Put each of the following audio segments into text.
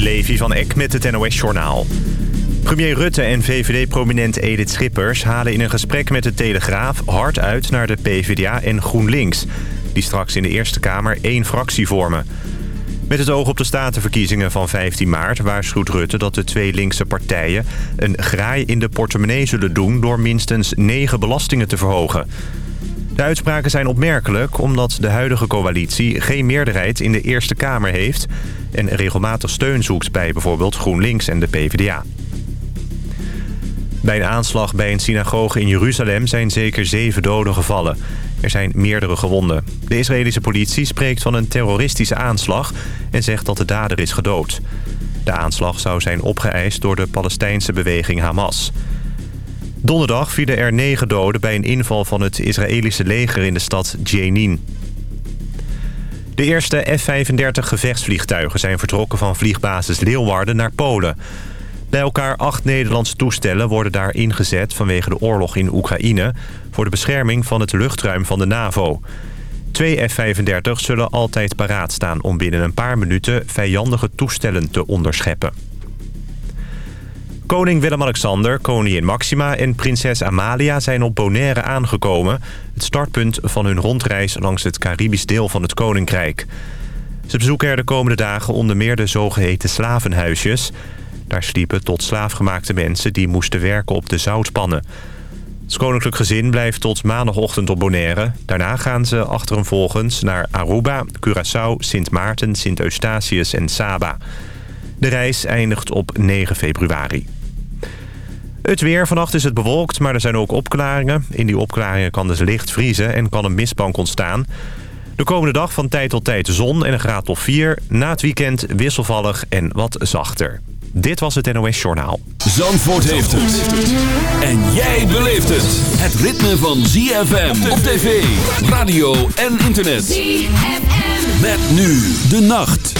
Levi van Eck met het NOS-journaal. Premier Rutte en VVD-prominent Edith Schippers halen in een gesprek met de Telegraaf... hard uit naar de PvdA en GroenLinks... die straks in de Eerste Kamer één fractie vormen. Met het oog op de statenverkiezingen van 15 maart waarschuwt Rutte dat de twee linkse partijen... een graai in de portemonnee zullen doen door minstens negen belastingen te verhogen... De uitspraken zijn opmerkelijk omdat de huidige coalitie geen meerderheid in de Eerste Kamer heeft... en regelmatig steun zoekt bij bijvoorbeeld GroenLinks en de PvdA. Bij een aanslag bij een synagoge in Jeruzalem zijn zeker zeven doden gevallen. Er zijn meerdere gewonden. De Israëlische politie spreekt van een terroristische aanslag en zegt dat de dader is gedood. De aanslag zou zijn opgeëist door de Palestijnse beweging Hamas... Donderdag vielen er negen doden bij een inval van het Israëlische leger in de stad Jenin. De eerste F-35 gevechtsvliegtuigen zijn vertrokken van vliegbasis Leeuwarden naar Polen. Bij elkaar acht Nederlandse toestellen worden daar ingezet vanwege de oorlog in Oekraïne... voor de bescherming van het luchtruim van de NAVO. Twee F-35 zullen altijd paraat staan om binnen een paar minuten vijandige toestellen te onderscheppen. Koning Willem-Alexander, koningin Maxima en prinses Amalia zijn op Bonaire aangekomen. Het startpunt van hun rondreis langs het Caribisch deel van het koninkrijk. Ze bezoeken er de komende dagen onder meer de zogeheten slavenhuisjes. Daar sliepen tot slaafgemaakte mensen die moesten werken op de zoutpannen. Het koninklijk gezin blijft tot maandagochtend op Bonaire. Daarna gaan ze achtereenvolgens naar Aruba, Curaçao, Sint Maarten, Sint Eustatius en Saba. De reis eindigt op 9 februari. Het weer. Vannacht is het bewolkt, maar er zijn ook opklaringen. In die opklaringen kan dus licht vriezen en kan een mistbank ontstaan. De komende dag van tijd tot tijd zon en een graad of 4. Na het weekend wisselvallig en wat zachter. Dit was het NOS Journaal. Zandvoort heeft het. En jij beleeft het. Het ritme van ZFM op tv, radio en internet. ZFM. Met nu de nacht.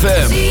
ZFM.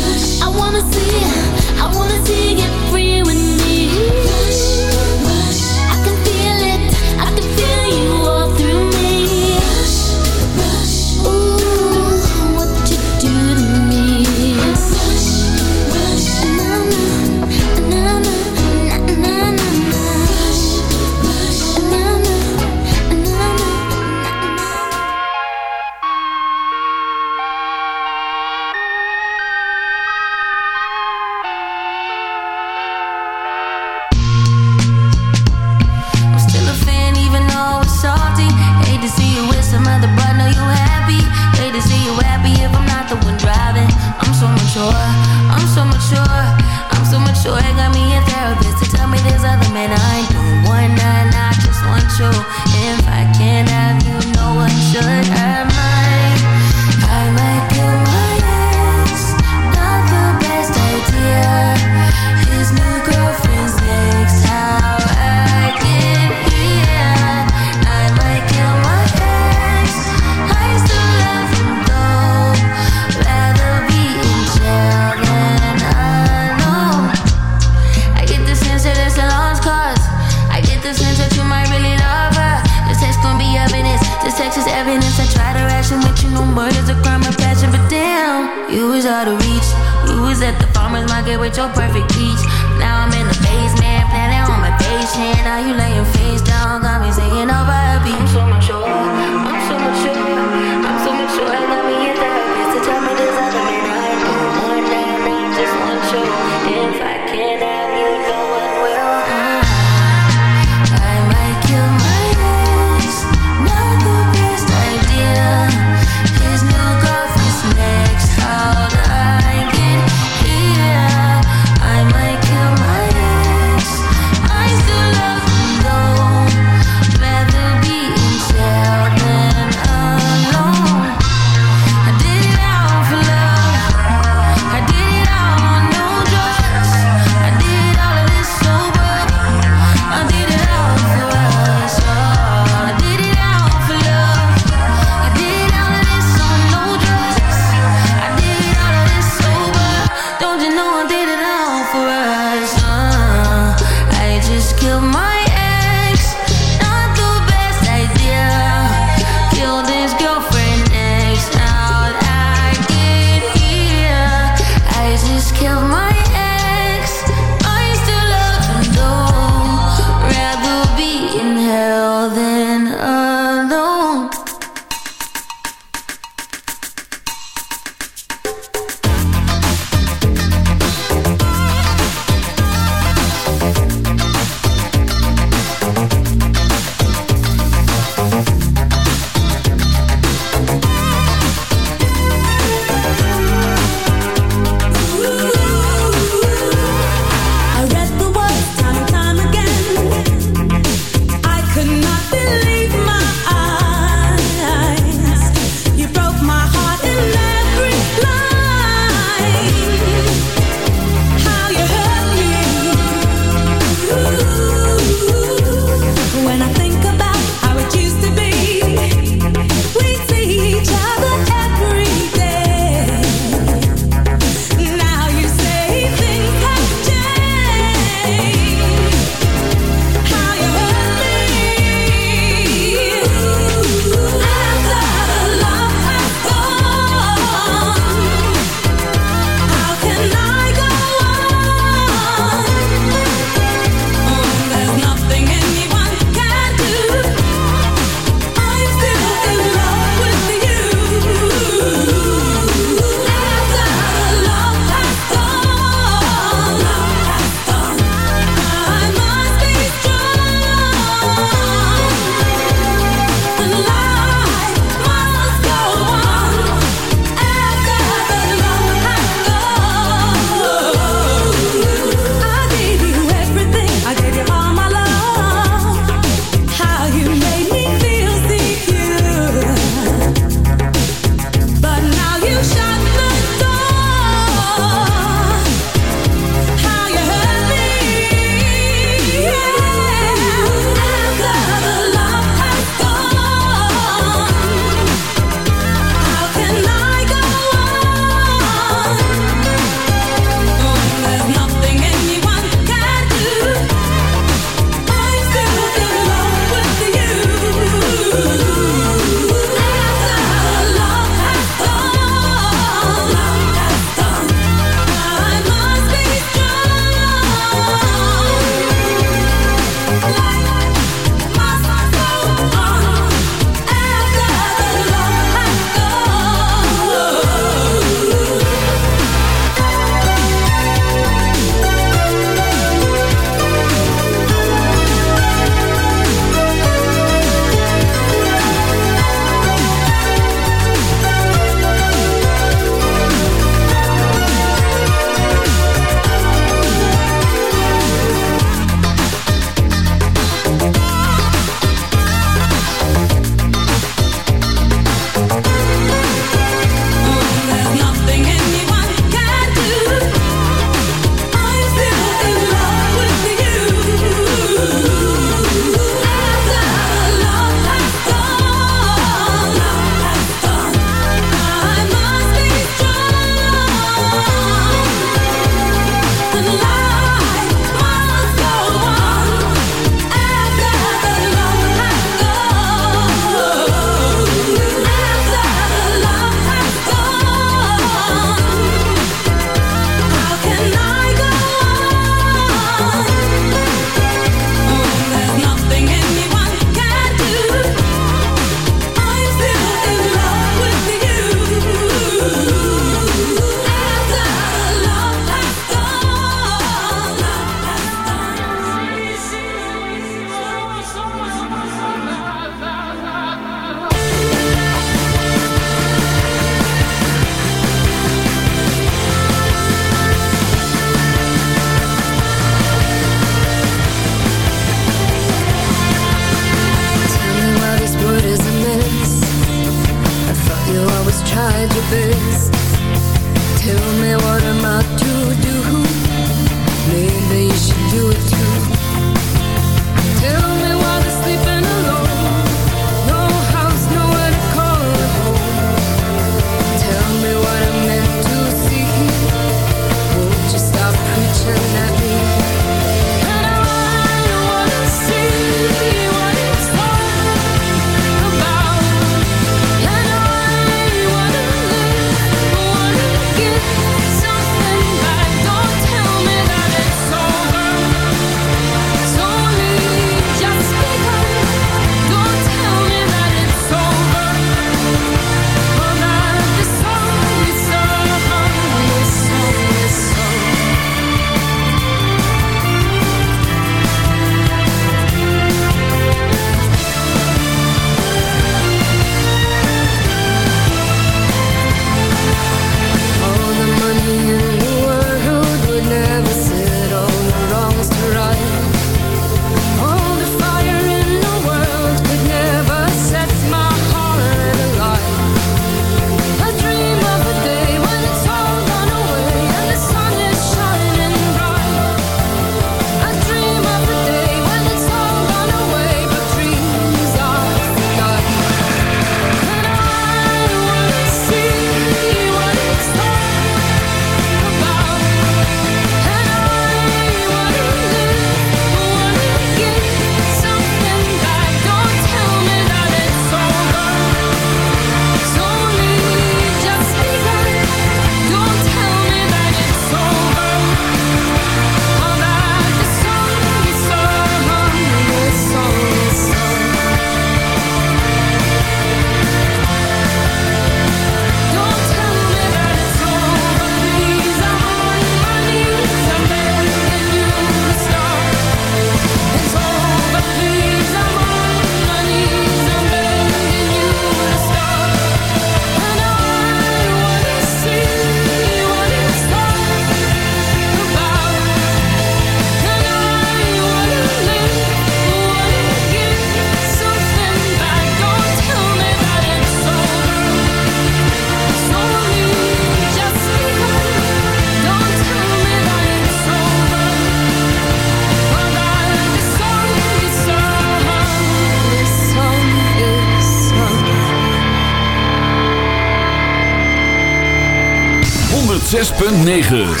9.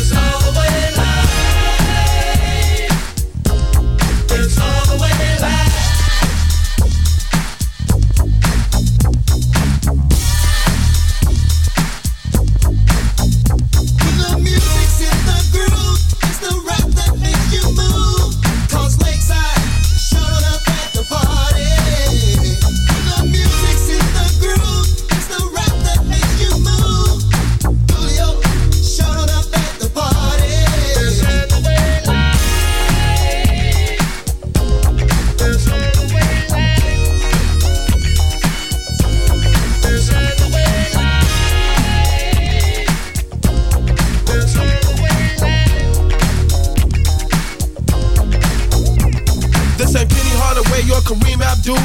is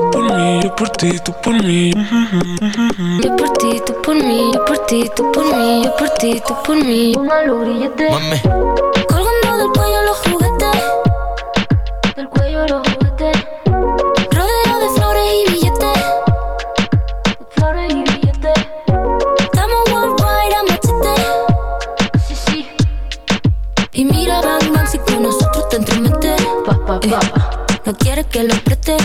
Tú por mí, yo por ti, tú por mí. Yo por ti, tú por mí, yo por ti, tú por mí, yo por ti, tú por mí. Póngalo grillete. Mami, Colgando del cuello los juguetes. Del cuello los juguetes. Rodeo de flores y billetes. De flores y billetes. Estamos worldwide a machete. Sí, sí. Y mira, bang, bang, si con nosotros te entrometes. Pa, pa, pa. No quieres que lo preste.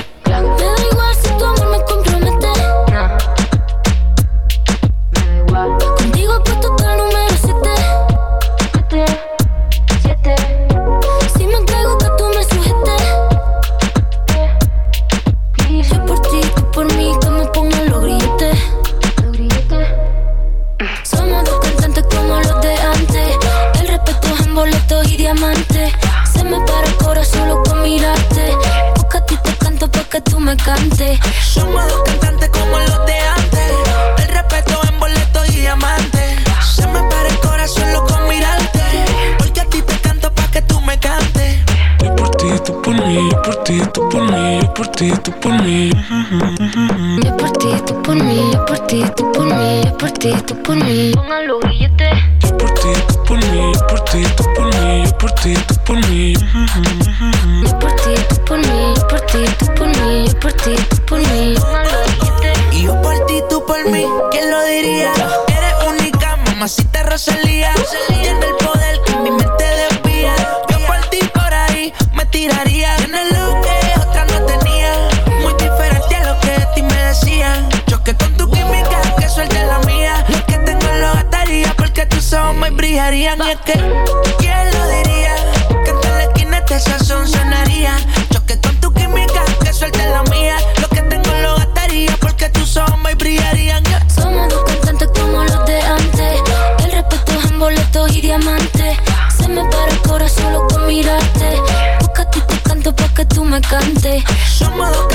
Mí. Y es que, ¿quién lo diría? Que en la esquina este sazón sonaría. Choque con tu química, que suelte la mía. Lo que tengo lo gastaría porque tus ojos me brillarían. Somos dos cantantes como los de antes. El respeto es en boletos y diamantes. Se me para el corazón solo con mirarte. Porque a ti te canto pa' que tú me cantes. Somos dos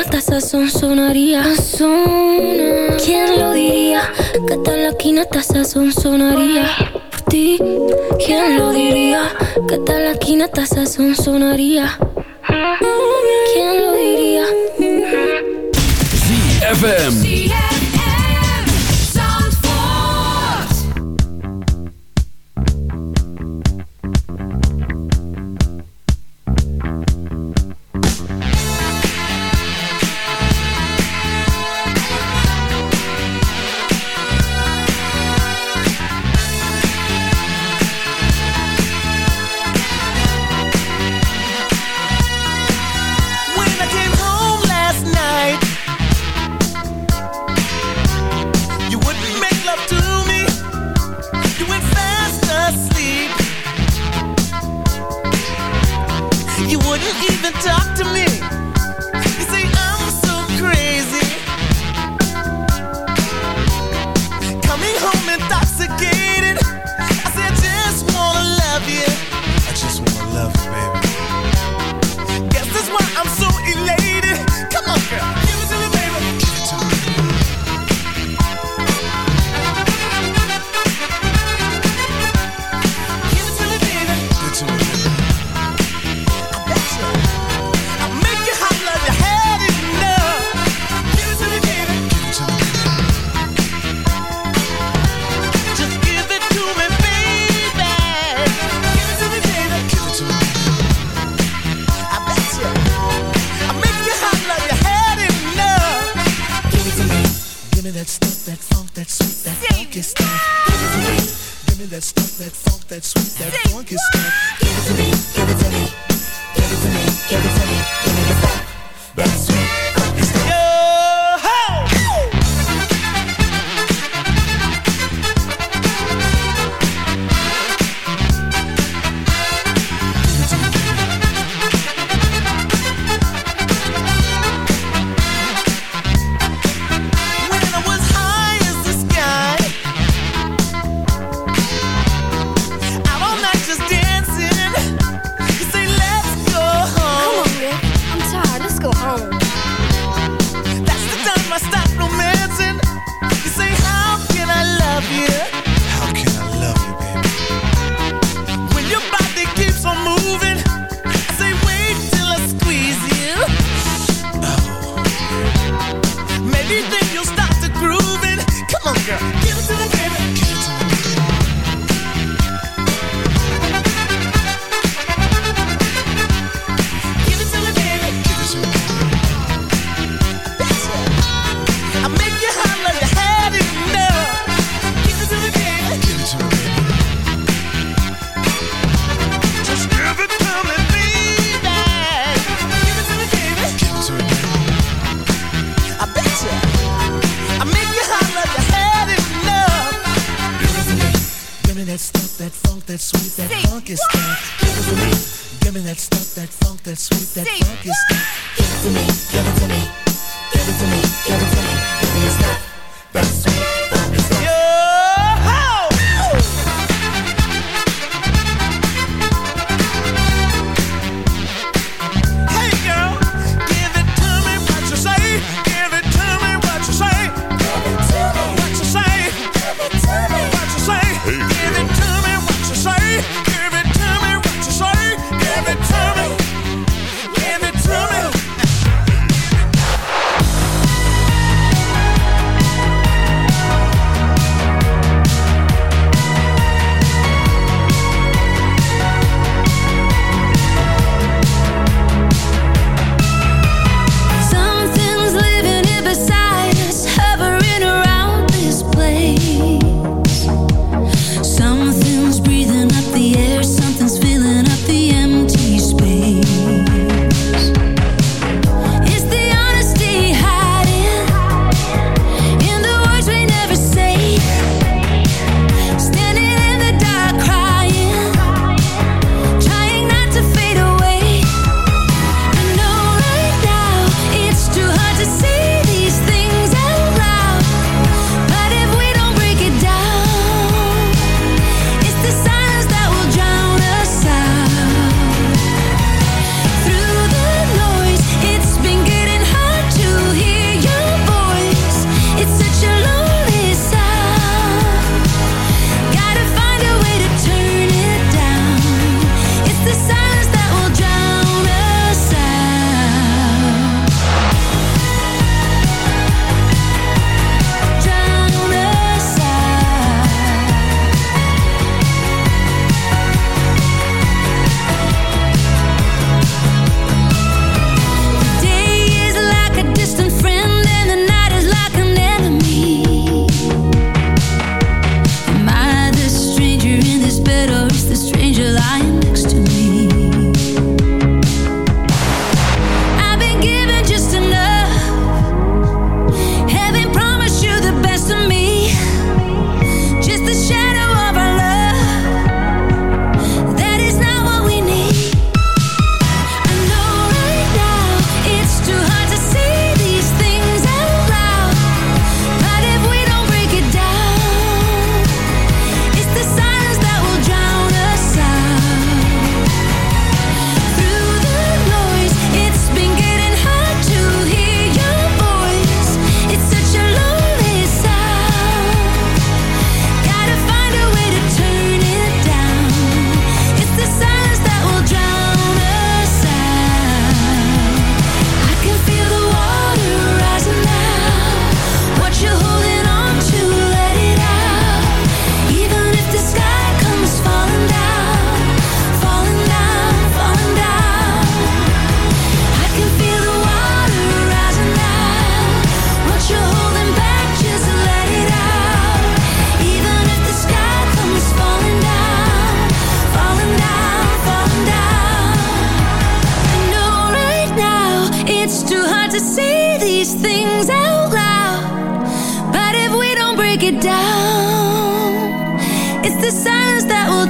esquina hasta sazón sonaría. Sazona. ¿Quién lo diría? Que tal la esquina hasta ti, ¿quién lo diría? Que tal la esquina hasta sazón sonaría. ¿Quién lo diría? FM. Give me that stuff, that funk, that sweet, that Say funk is stuff. Give it to me. Give me that stuff, that funk, that sweet, that Say funk is stuff. Give it to me. Give it to me. Give it to me. Give it to me.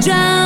drown.